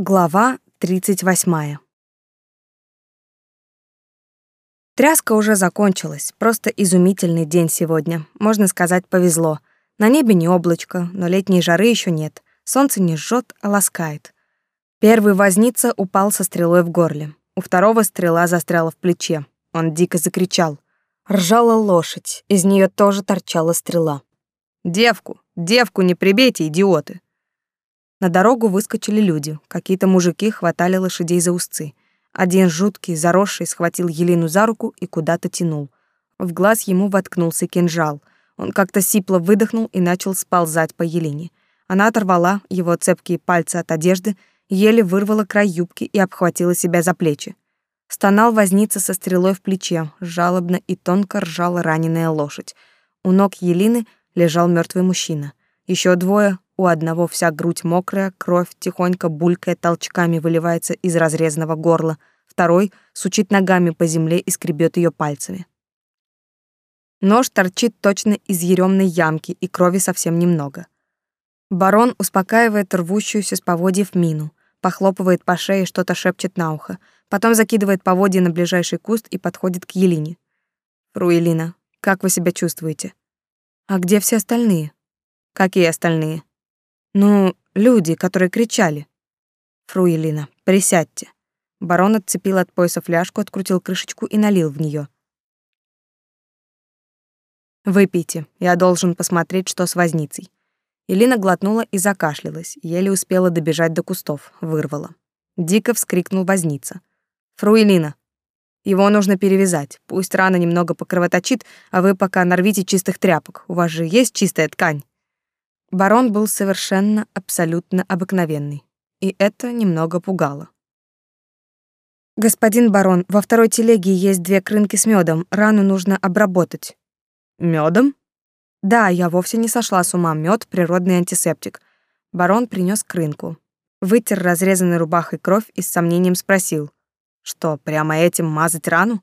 Глава 38. Тряска уже закончилась. Просто изумительный день сегодня. Можно сказать, повезло. На небе не облачко, но летней жары еще нет. Солнце не жжет, а ласкает. Первый возница упал со стрелой в горле. У второго стрела застряла в плече. Он дико закричал. Ржала лошадь, из нее тоже торчала стрела. «Девку! Девку не прибейте, идиоты!» На дорогу выскочили люди. Какие-то мужики хватали лошадей за узцы. Один жуткий, заросший, схватил Елену за руку и куда-то тянул. В глаз ему воткнулся кинжал. Он как-то сипло выдохнул и начал сползать по Елене. Она оторвала его цепкие пальцы от одежды, еле вырвала край юбки и обхватила себя за плечи. Стонал возница со стрелой в плече, жалобно и тонко ржала раненая лошадь. У ног Елины лежал мертвый мужчина. Еще двое у одного вся грудь мокрая, кровь тихонько булькая толчками выливается из разрезанного горла, второй сучит ногами по земле и скребет ее пальцами. Нож торчит точно из еремной ямки, и крови совсем немного. Барон успокаивает рвущуюся с поводьев мину, похлопывает по шее, что-то шепчет на ухо, потом закидывает поводья на ближайший куст и подходит к Елине. «Фру Елина, как вы себя чувствуете?» «А где все остальные?» «Какие остальные?» Ну, люди, которые кричали. Фруелина, присядьте. Барон отцепил от пояса фляжку, открутил крышечку и налил в нее. Выпейте, я должен посмотреть, что с возницей. Елена глотнула и закашлялась, еле успела добежать до кустов, вырвала. Дико вскрикнул возница. Фруелина, его нужно перевязать. Пусть рана немного покровоточит, а вы пока нарвите чистых тряпок. У вас же есть чистая ткань. Барон был совершенно, абсолютно обыкновенный, и это немного пугало. «Господин барон, во второй телеге есть две крынки с медом, рану нужно обработать». Медом? «Да, я вовсе не сошла с ума, мед природный антисептик». Барон принес крынку, вытер разрезанной рубахой кровь и с сомнением спросил. «Что, прямо этим мазать рану?»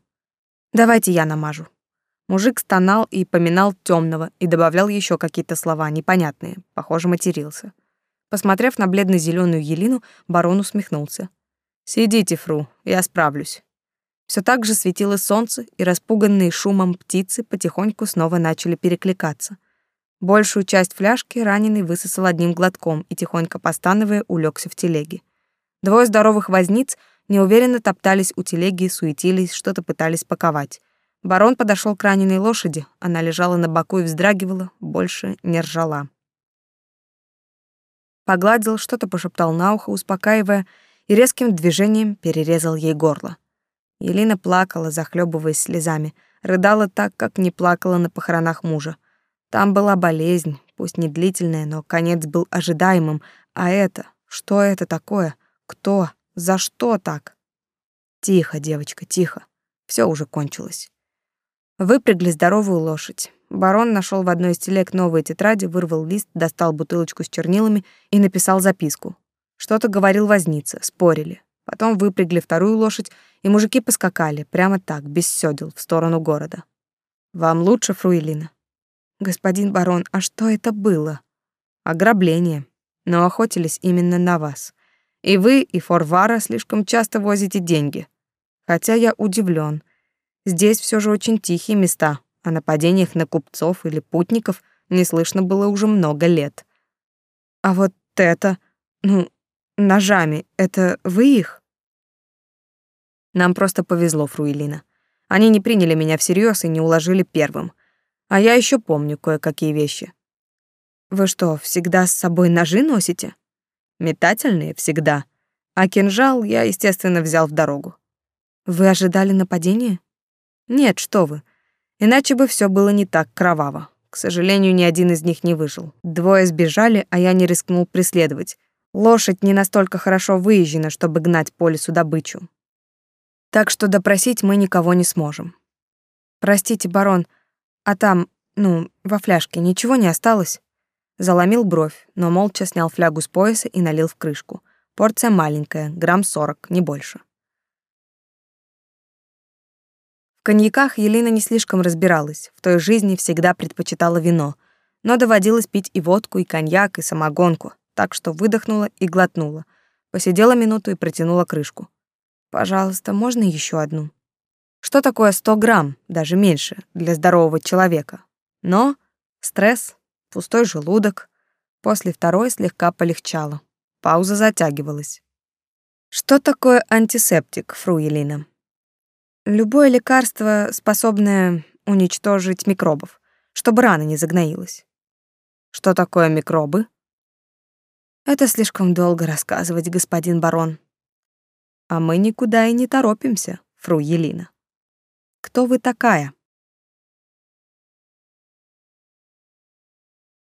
«Давайте я намажу». Мужик стонал и поминал темного и добавлял еще какие-то слова непонятные, похоже, матерился. Посмотрев на бледно-зеленую Елину, барон усмехнулся. «Сидите, фру, я справлюсь». Все так же светило солнце, и распуганные шумом птицы потихоньку снова начали перекликаться. Большую часть фляжки раненый высосал одним глотком и, тихонько постановая, улегся в телеге. Двое здоровых возниц неуверенно топтались у телеги, суетились, что-то пытались паковать. Барон подошел к раненой лошади, она лежала на боку и вздрагивала, больше не ржала. Погладил, что-то пошептал на ухо, успокаивая, и резким движением перерезал ей горло. Елена плакала, захлебываясь слезами, рыдала так, как не плакала на похоронах мужа. Там была болезнь, пусть не длительная, но конец был ожидаемым, а это, что это такое? Кто? За что так? Тихо, девочка, тихо. Все уже кончилось. Выпрягли здоровую лошадь. Барон нашел в одной из телег новые тетради, вырвал лист, достал бутылочку с чернилами и написал записку. Что-то говорил возница, спорили. Потом выпрягли вторую лошадь, и мужики поскакали, прямо так, без сёдел, в сторону города. «Вам лучше, Фруэлина?» «Господин барон, а что это было?» «Ограбление. Но охотились именно на вас. И вы, и Форвара слишком часто возите деньги. Хотя я удивлен. Здесь все же очень тихие места, а нападениях на купцов или путников не слышно было уже много лет. А вот это, ну, ножами, это вы их? Нам просто повезло, Фруэлина. Они не приняли меня всерьез и не уложили первым. А я еще помню кое-какие вещи. Вы что, всегда с собой ножи носите? Метательные всегда. А кинжал я, естественно, взял в дорогу. Вы ожидали нападения? Нет, что вы. Иначе бы все было не так кроваво. К сожалению, ни один из них не выжил. Двое сбежали, а я не рискнул преследовать. Лошадь не настолько хорошо выезжена, чтобы гнать по лесу добычу. Так что допросить мы никого не сможем. Простите, барон, а там, ну, во фляжке ничего не осталось? Заломил бровь, но молча снял флягу с пояса и налил в крышку. Порция маленькая, грамм сорок, не больше. Коньяках Елена не слишком разбиралась, в той жизни всегда предпочитала вино, но доводилось пить и водку, и коньяк, и самогонку, так что выдохнула и глотнула. Посидела минуту и протянула крышку. Пожалуйста, можно еще одну? Что такое 100 грамм, даже меньше, для здорового человека? Но стресс, пустой желудок. После второй слегка полегчало. Пауза затягивалась. Что такое антисептик, фру Елена? Любое лекарство, способное уничтожить микробов, чтобы рана не загноилась. Что такое микробы? Это слишком долго рассказывать, господин барон. А мы никуда и не торопимся, фру Елина. Кто вы такая?